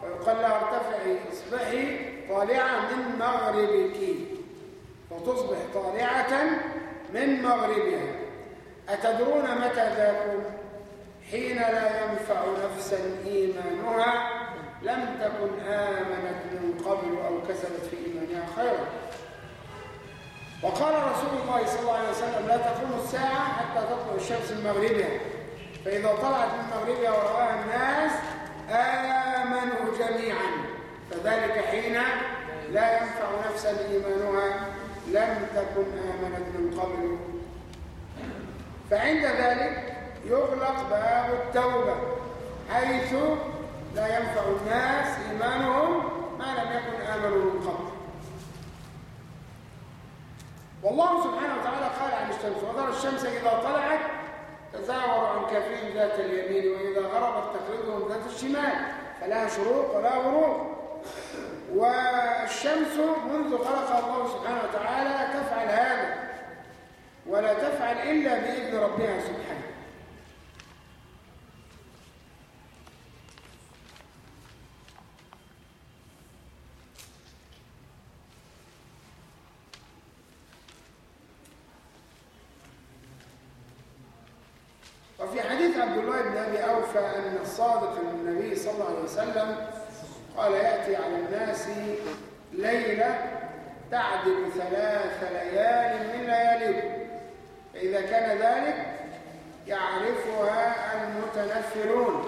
فيقال لها ارتفعي اصبحي طالعة من مغربك. وتصبح طالعة من مغربها. أتدرون متى ذاكم؟ حين لا ينفع نفسا إيمانها لم تكن آمنت من قبل أو كسبت في إيمانها خيرا. وقال رسول الله صلى الله عليه وسلم لا تقوم الساعة حتى تطلع الشمس من مغربها. فإذا طلعت من مغربها ورآها الناس آمنوا جميعا. فذلك حين لا ينفع نفسا إيمانها لم تكن آمنت من قبل. فعند ذلك يغلق باب التوبة حيث لا ينفع الناس إيمانهم ما لم يكن آمنوا من قبل. والله سبحانه وتعالى قال عن الشمس وذر الشمس إذا طلعت تزاور عن كافرهم ذات اليمين وإذا غربت تقرضهم ذات الشمال فلها شروق ولا غروب. والشمس منذ خلقها الله سبحانه وتعالى تفعل هذا ولا تفعل إلا بإذن ربها سبحانه وفي حديث عبد الله اوفى أن الصادق النبي صلى الله عليه وسلم قال يأتي على الناس ليلة تعدل ثلاث ليال من لياليكم. فإذا كان ذلك يعرفها المتنفلون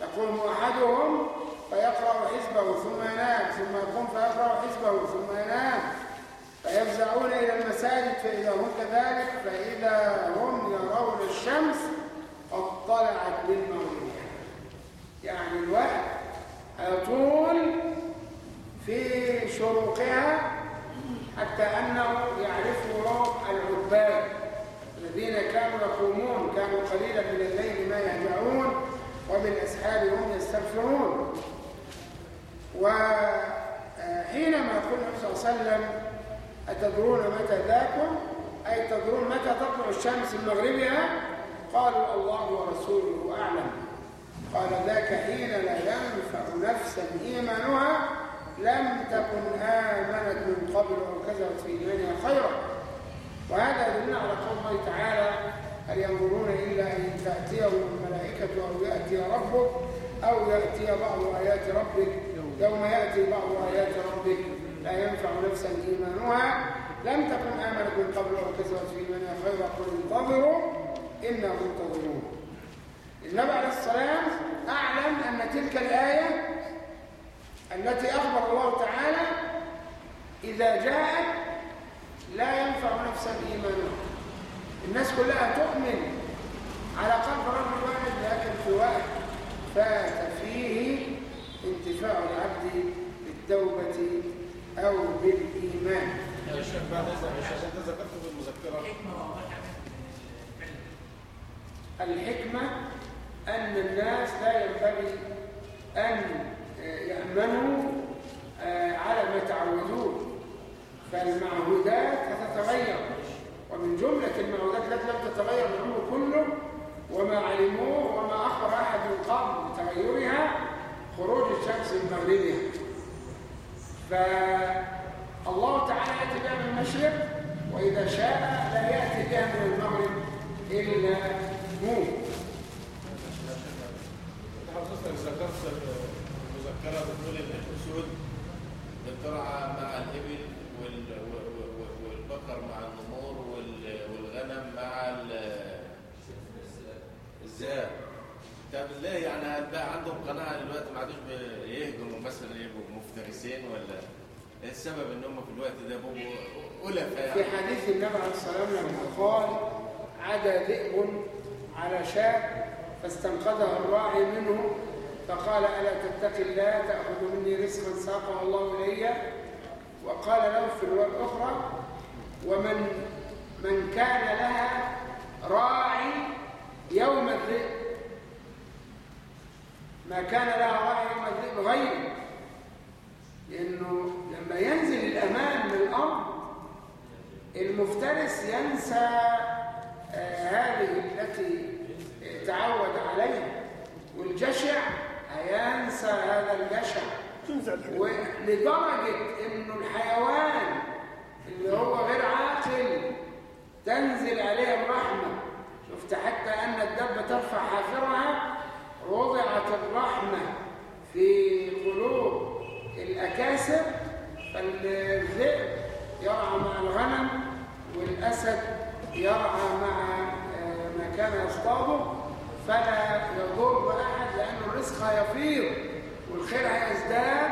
يقوم أحدهم فيقرأ حزبه ثم ينام ثم يقوم فيقرأ حزبه ثم ينام. فيفزعون إلى المساجد فإذا هم كذلك فإذا هم يرون الشمس قد طلعت من مغربها يعني الوقت يطول في شروقها حتى أنه يعرفه العباد. الذين كانوا يقومون كانوا قليلا من الليل ما يهجعون وبالأسحار هم يستغفرون. وحينما يقول النبي صلى الله عليه وسلم أتدرون متى ذاكم؟ أي تدرون متى تطلع الشمس من مغربها؟ قالوا الله ورسوله أعلم. قال ذاك حين لا ينفع نفسا إيمانها لم تكن آمنت من قبل أو كذبت في إيمانها خيرا. وهذا يدلنا على قول الله تعالى هل ينظرون إلا أن تأتيهم الملائكة أو يأتي ربك أو يأتي بعض آيات ربك؟ يوم يأتي بعض آيات ربك. لا ينفع نفسا إيمانها. لم تكن آمنت من قبل أو كسبت في إيمانها خيرا. قل انتظروا. إنا منتظرون النبي عليه السلام أعلم أن تلك الآية التي أخبر الله تعالى إذا جاءت لا ينفع نفسا إيمانها. الناس كلها تؤمن على قلب رجل واحد لكن في وقت فات فيه انتفاع العبد بالتوبة أو بالإيمان. يا شيخ بعد انت ذكرت في المذكره حكمة واضحة من الفعل الحكمة أن الناس لا ينبغي أن يأمنوا آه، على ما تعودوه فالمعهودات هتتغير. ومن جملة المعهودات التي لم تتغير العمر كله وما علموه وما أخبر أحد من قبل بتغيرها خروج الشمس من مغربها. فالله تعالى يأتي بها من المشرق وإذا شاء لا يأتي بها من المغرب إلا حضرتك ذكرت المذكره بتقول ان الاسود بترعى مع الابل والبقر مع النمور وال- والغنم مع ال- الذئاب طب ليه يعني هتبقى عندهم قناعه دلوقتي ما عادوش بيهجموا مثلا يبقوا مفترسين ولا السبب ان هم في الوقت ده بيبقوا ألفة في يعني حديث النبي عليه الصلاة والسلام لما قال عدا ذئب على شاة فاستنقذها الراعي منه فقال ألا تتق الله تأخذ مني رزقا ساقه الله إلي؟ وقال له في الرواية الأخرى ومن من كان لها راعي يوم الذئب. ما كان لها راعي يوم الذئب غيره لأنه لما ينزل الأمان من الأرض المفترس ينسى آه، هذه التي آه، تعود عليها والجشع هينسى هذا الجشع. ولدرجة إنه الحيوان اللي هو غير عاقل تنزل عليه الرحمة. شفت حتى أن الدبة ترفع حافرها؟ وضعت الرحمة في قلوب الأكاسر فالذئب يرعى مع الغنم والأسد يرعى مع آه، ما كان يصطاده. فلا يضر أحد لأن الرزق هيفيض والخير هيزداد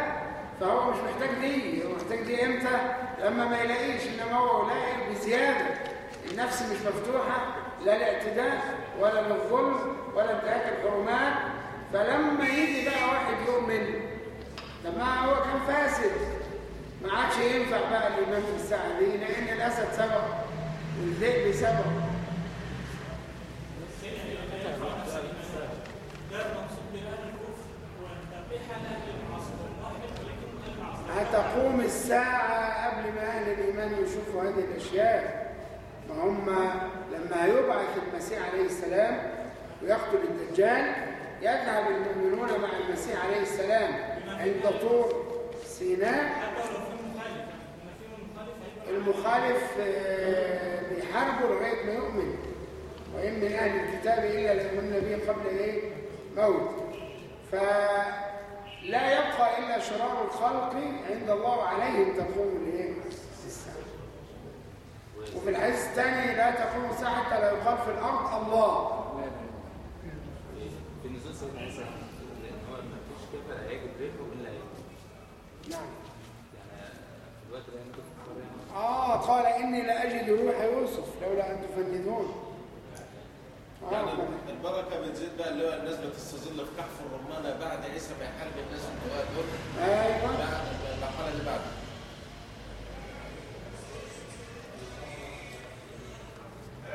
فهو مش محتاج دي هو محتاج دي إمتى؟ لما ما يلاقيش إنما هو يلاقي بزيادة. النفس مش مفتوحة لا الاعتداء ولا للظلم ولا انتهاك الحرمات. فلما يجي بقى واحد يؤمن لما هو كان فاسد. ما عادش ينفع بقى الإيمان في الساعة دي لأن الأسد سبق والذئب سبق. هتقوم الساعة قبل ما أهل الإيمان يشوفوا هذه الأشياء؟ ما هم لما يبعث المسيح عليه السلام ويقتل الدجال يذهب المؤمنون مع المسيح عليه السلام عند طور سيناء. المخالف آه، بيحاربه لغاية ما يؤمن. وإن من أهل الكتاب إلا ليؤمن به قبل إيه؟ موت فلا يبقى إلا شرار الخلق عند الله عليهم تقوم؟ الساعة. وفي الحديث الثاني لا تقوم الساعة حتى لا يقال في الأرض الله. في نزول سيدنا عيسى ان هو ما فيش كيف هيجي بريحه إلا إيه؟ نعم. يعني في الوقت ده يعني آه قال إني لأجد روح يوسف لولا أن تفندون. يعني البركة بتزيد بقى اللي هو الناس بتستظل في كحف الرمانه بعد عيسى ما يحارب الناس الدعاء دول. أيوه. المرحلة اللي بعدها.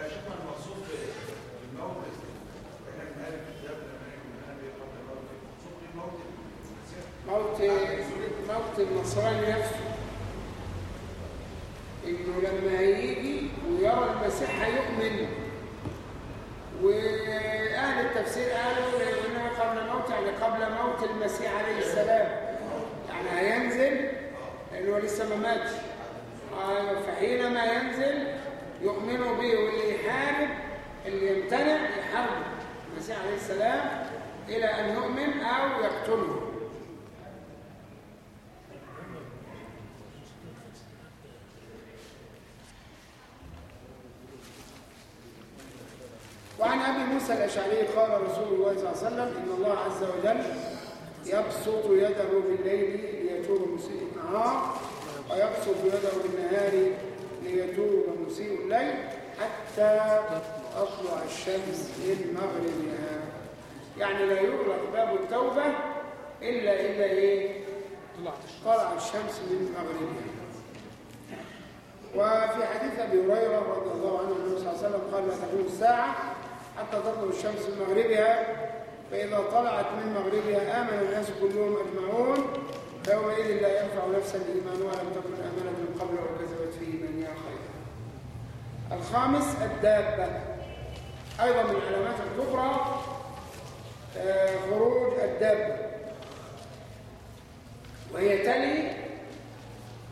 شكرا المقصود بالموت إحنا بنقابل الكتاب لما نيجي بنقابل الموت. موت النصراني نفسه. إنه لما هيجي ويرى المسيح هيؤمن. وأهل التفسير قالوا إنه قبل الموت يعني قبل موت المسيح عليه السلام. يعني هينزل لأنه لسه ما ماتش. فحينما ينزل يؤمنوا به واللي يحارب اللي يمتنع يحاربه المسيح عليه السلام إلى أن يؤمن أو يقتله. وعن أبي موسى الأشعري قال رسول الله صلى الله عليه وسلم إن الله عز وجل يبسط يده بالليل ليتوب مسيء النهار ويبسط يده بالنهار ليتوب مسيء الليل حتى تطلع الشمس من مغربها. يعني لا يغلق باب التوبة إلا إلا إيه؟ طلع الشمس من مغربها. وفي حديث أبي هريرة رضي الله عنه النبي صلى الله عليه وسلم قال لا تقوم الساعة حتى تطلع الشمس من مغربها فإذا طلعت من مغربها آمن الناس كلهم أجمعون فيومئذ لا ينفع نفسا إيمانها لم تكن امنت من قبل أو كذبت في إيمانها خيرا. الخامس الدابة. أيضا من العلامات الكبرى آه، خروج الدابة. وهي تلي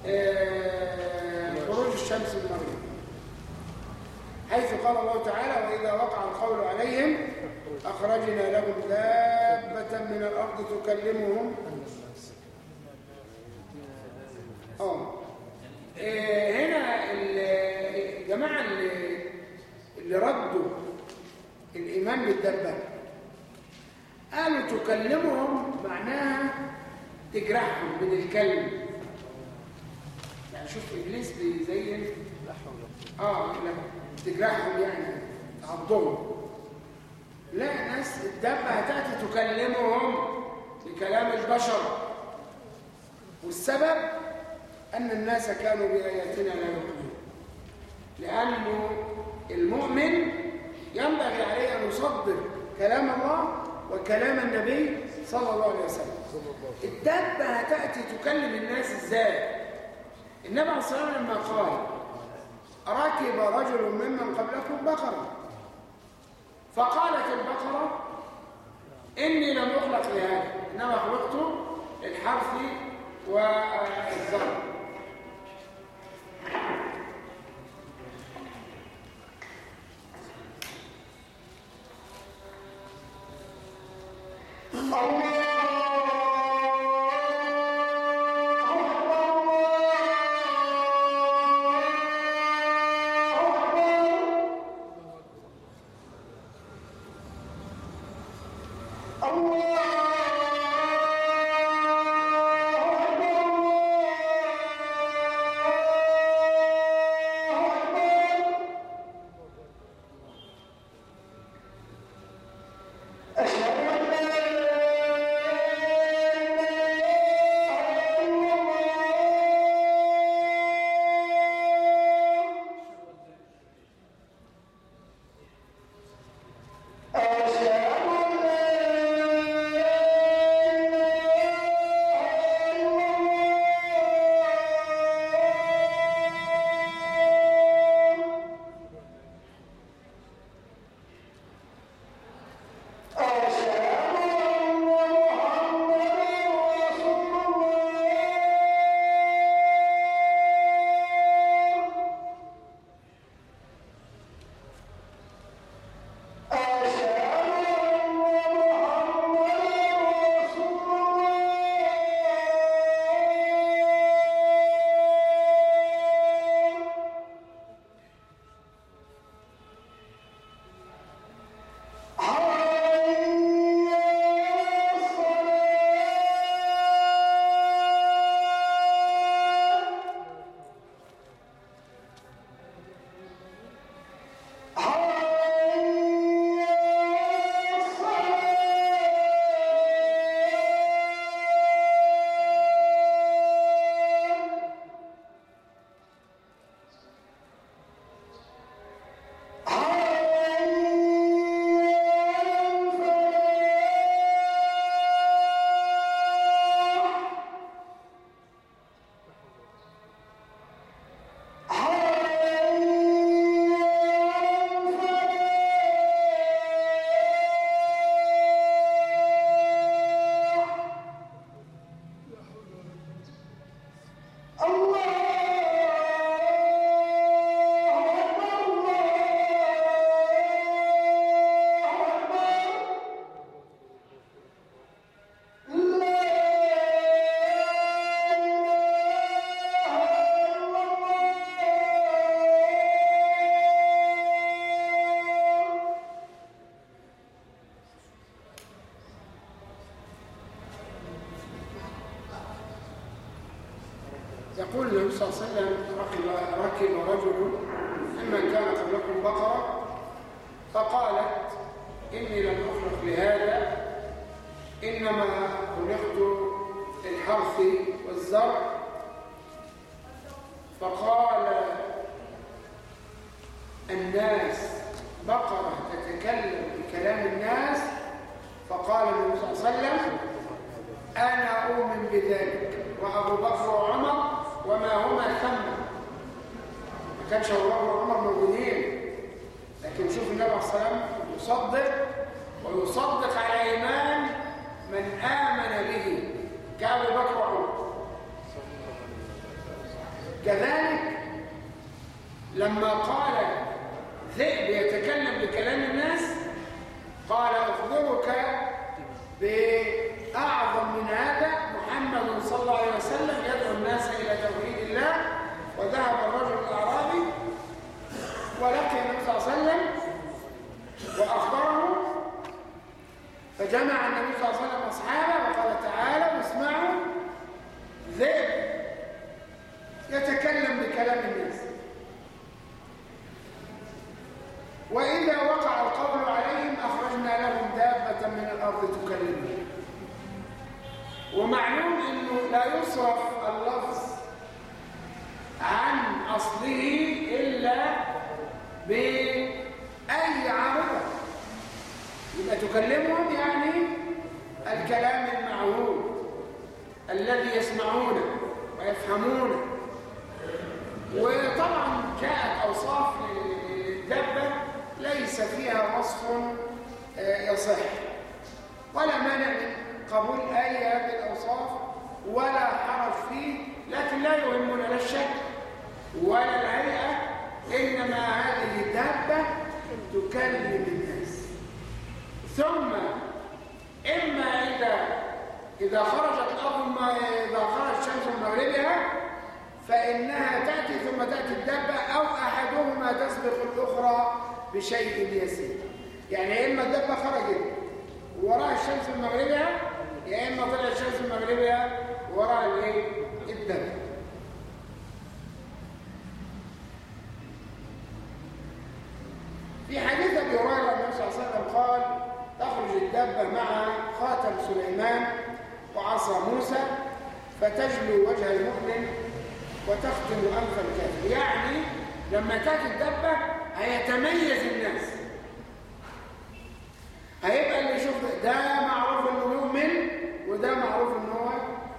آه، خروج الشمس من المغرب حيث قال الله تعالى وإذا وقع القول عليهم أخرجنا لهم دابة من الأرض تكلمهم. آه آه، هنا ال- الجماعة اللي, ردوا الإيمان بالدبة قالوا تكلمهم معناها تجرحهم من الكلم يعني شوف إبليس بيزين. آه لا. تجرحهم يعني تعضهم. لا ناس الدابة هتأتي تكلمهم بكلام البشر. والسبب أن الناس كانوا بآياتنا لا يؤمنون. لأنه المؤمن ينبغي عليه أن يصدق كلام الله وكلام النبي صلى الله عليه وسلم. الدابة هتأتي تكلم الناس إزاي؟ النبي عليه الصلاة والسلام لما قال ركب رجل ممن قبلكم بقرة. فقالت البقرة إني لم أخلق لهذا. إنما خلقت للحرث والزرع. الله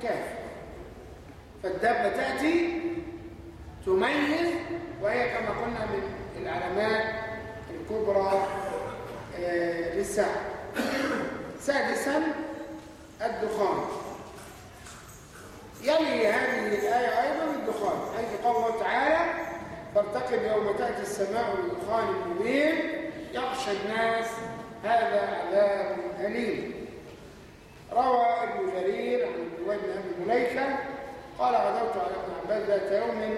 هو كافر فالدابة تأتي تميز وهي كما قلنا من العلامات الكبرى آه، للساعة. سادسا الدخان. يلي هذه الآية أيضا الدخان حيث قال تعالى فارتقب يوم تأتي السماء بدخان مبين يغشى الناس هذا عذاب أليم. روى ابن جرير عن عبد بن أبي مليكه قال غدوت على ابن عباس ذات يوم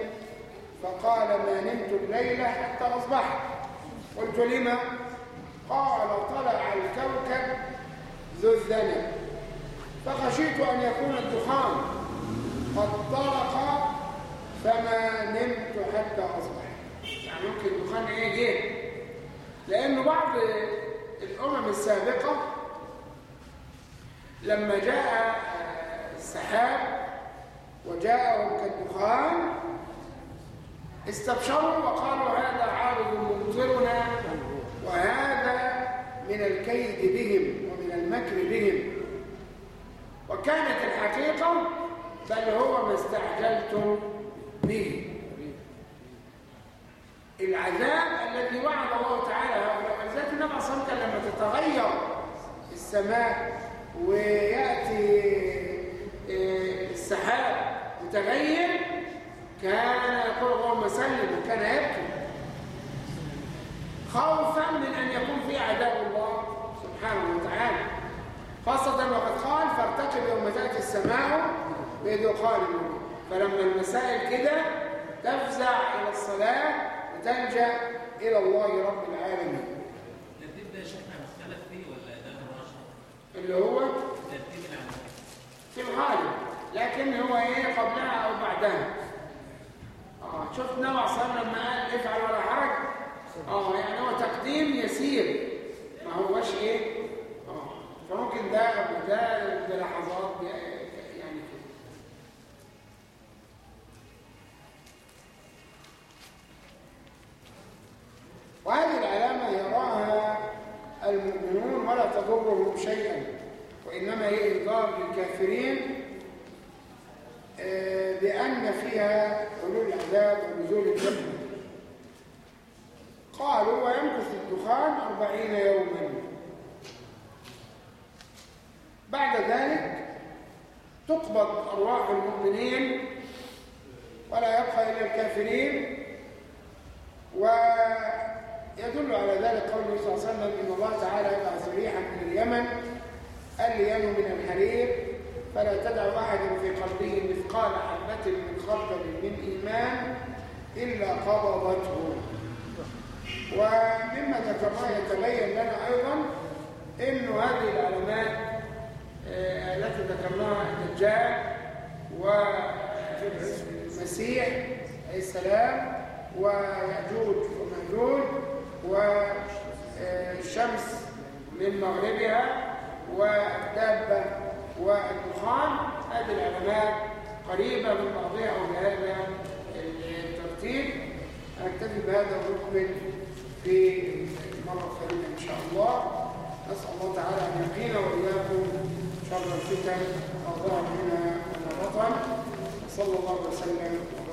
فقال ما نمت الليلة حتى أصبحت قلت لما؟ قال طلع الكوكب ذو الذنب فخشيت أن يكون الدخان قد طرق فما نمت حتى اصبح يعني ممكن الدخان إيه جه؟ لأنه بعض الأمم السابقة لما جاء السحاب وجاءهم كالدخان استبشروا وقالوا هذا عارض ممطرنا وهذا من الكيد بهم ومن المكر بهم. وكانت الحقيقة بل هو ما استعجلتم به. العذاب الذي وعد الله تعالى هؤلاء ولذلك النبي لما تتغير السماء ويأتي السحاب متغير كان يقول اللهم سلم وكان يبكي. خوفا من أن يكون في عذاب الله سبحانه وتعالى. خاصة وقد قال فارتقب يوم تأتي السماء مبين فلما المسائل كده تفزع إلى الصلاة وتلجأ إلى الله رب العالمين. الترتيب ده شيخنا مختلف فيه ولا ده؟ اللي هو ترتيب العمل في الغالب لكن هو إيه قبلها أو بعدها. شفت النبي عليه الصلاه والسلام لما قال افعل ولا حرج؟ آه يعني هو تقديم يسير. ما هوش إيه؟ آه فممكن ده ده بلحظات يعني كده. وهذه العلامة يراها المؤمنون ولا تضرهم شيئا. وإنما هي إنذار للكافرين آه، بأن فيها حلول العذاب ونزول الجنة. قالوا ويمكث الدخان أربعين يوما. بعد ذلك تقبض أرواح المؤمنين ولا يبقى إلا الكافرين ويدل على ذلك قول النبي صلى الله عليه وسلم إن الله تعالى يبعث ريحا من اليمن. الين من الحرير فلا تدع أحدا في قلبه مثقال حبة من خردل من إيمان إلا قبضته. ومما ذكرناه يتبين لنا أيضا أن هذه العلامات آه، التي ذكرناها الدجال والمسيح عليه السلام ويأجوج ومأجوج والشمس من مغربها والدابة والدخان هذه العلامات قريبة من بعضها بهذا الترتيب. نكتفي بهذا ونكمل في المرة القادمة إن شاء الله. نسأل الله تعالى أن يقينا وإياكم شر الفتن ما ظهر منها وما صلى الله وسلم.